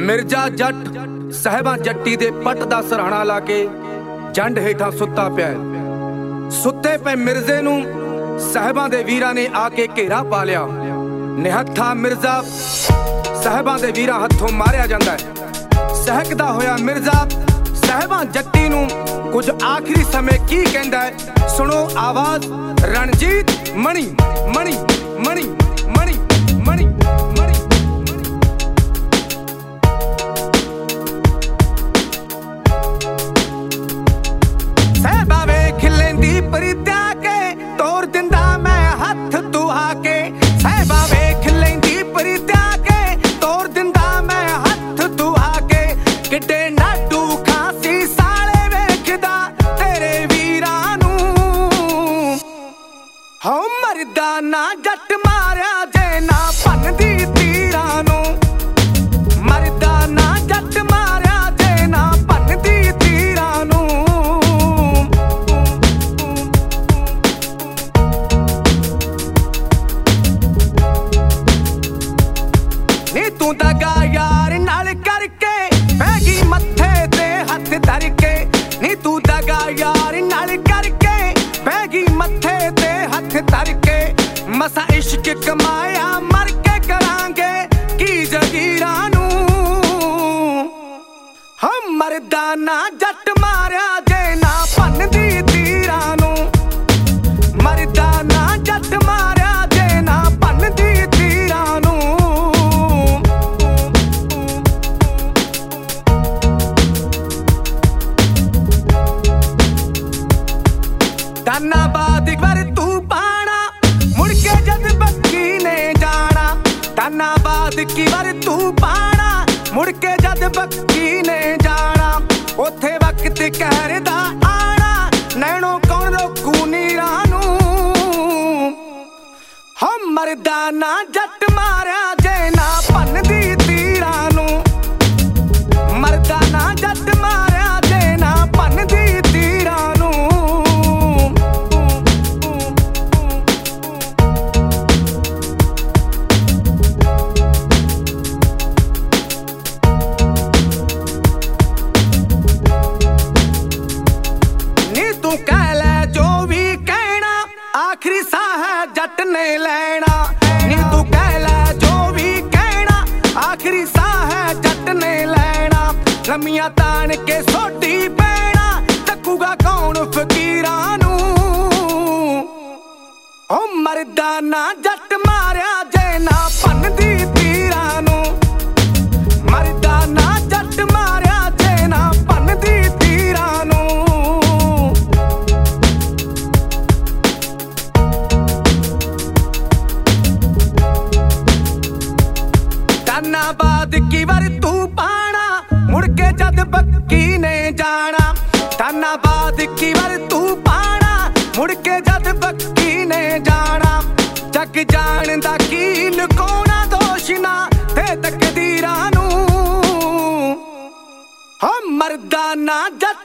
ਮਿਰਜ਼ਾ ਜੱਟ ਸਹਿਬਾਂ ਜੱਟੀ ਦੇ ਪੱਟ ਦਾ ਸਰਾਣਾ ਲਾ ਕੇ ਜੰਡ ਹੇਠਾਂ ਸੁੱਤਾ ਪਿਆ ਸੁੱਤੇ ਪਏ ਮਿਰਜ਼ੇ ਨੂੰ ਸਹਿਬਾਂ ਦੇ ਵੀਰਾਂ ਨੇ ਆ ਕੇ ਘੇਰਾ ਪਾ ਲਿਆ। ਨਿਹੱਥਾ ਮਿਰਜ਼ਾ ਸਹਿਬਾਂ ਦੇ ਵੀਰਾਂ ਹੱਥੋਂ ਮਾਰਿਆ ਜਾਂਦਾ ਹੈ। ਸਹਿਕਦਾ ਹੋਇਆ ਮਿਰਜ਼ਾ ਸਹਿਬਾਂ ਜੱਟੀ ਨੂੰ ਕੁਝ ਆਖਰੀ ਸਮੇਂ ਕੀ ਕਹਿੰਦਾ ਹੈ? ਸੁਣੋ ਆਵਾਜ਼, ਰਣਜੀਤ ਮਣੀ ਮਣੀ ਮਣੀ ਮਣੀ ਮਣੀ। ਕਿੱਡੇ ਨਾਟੂ ਖਾਸੀ ਸਾਲੇ ਵੇਖਦਾ ਤੇਰੇ ਵੀਰਾਂ ਨੂੰ। ਹਉ ਮਰਦਾ ਨਾ ਜੱਟ ਮਾਰਿਆ ਜੇ ਨਾ ਭੰਨਦੀ ਤੀਰਾਂ ਨੂੰ। ਮਰਦਾ ਨਾ ਜੱਟ ਮਾਰਿਆ ਜੇ ਨਾ ਭੰਨਦੀ ਤੀਰਾਂ ਨੂੰ। ਨੀ ਤੂੰ ਦਗਾ ਤੇ ਹੱਥ ਧਰ ਮਸਾ ਇਸ਼ਕ ਕਮਾਇਆ, ਮਰ ਕੇ ਕਰਾਂਗੇ ਕੀ ਜਗੀਰਾਂ ਨੂੰ? ਹਮ ਮਰਦਾ ਨਾ ਜੱਟ ਮਾਰਿਆ ਜੇ ਨਾ ਭੰਨਦੀ ਤੀਰਾਂ ਨੂੰ। ਮਰਦਾ ਨਾ ਜੱਟ ਮਾਰਿਆ ਜੇ ਨਾ ਭੰਨਦੀ ਤੀਰਾਂ ਨੂੰ। ਤਾਨਾ ਬਾਦ ਵਰ ਬਾਦ ਕੀ ਤੂੰ ਪਾਣਾ। ਮੁੜ ਕੇ ਜਦ ਬੱਕੀ ਨੇ ਜਾਣਾ, ਉੱਥੇ ਵਕਤ ਕਹਿਰਦਾ ਆਣਾ। ਨੈਣੋ ਕੌਣ ਰੋਕੂ ਨੀਰਾਂ ਨੂੰ? ਹਮ ਮਰਦਾ ਨਾ ਜੱਟ ਮਾਰਿਆ ਜੇ ਨਾ ਭੰਨਦੀ ਤੀਰਾਂ ਜੱਟ ਨੇ ਲੈਣਾ। ਨੀ ਤੂੰ ਕਹਿ ਲੈ ਜੋ ਵੀ ਕਹਿਣਾ। ਆਖਰੀ ਸਾਹ ਹੈ ਜੱਟ ਨੇ ਲੈਣਾ। ਲੰਮੀਆਂ ਤਾਣ ਕੇ ਸੋਟੀ ਤਾਨਾ ਕੀ ਵਰ ਤੂੰ ਪਾਣਾ? ਮੁੜ ਕੇ ਜਦ ਬੱਕੀ ਨੇ ਜਾਣਾ। ਤਾਨਾ ਕੀ ਵਰ ਤੂੰ ਪਾਣਾ? ਮੁੜ ਕੇ ਜਦ ਬੱਕੀ ਨੇ ਜਾਣਾ। ਜੱਗ ਜਾਣਦਾ ਕੀ ਲੁਕਾਉਣਾ ਦੋਸ਼ ਨਾ ਤੇ ਤਕਦੀਰਾਂ ਨੂੰ। ਹਮ ਮਰਦਾ ਨਾ ਜੱਟ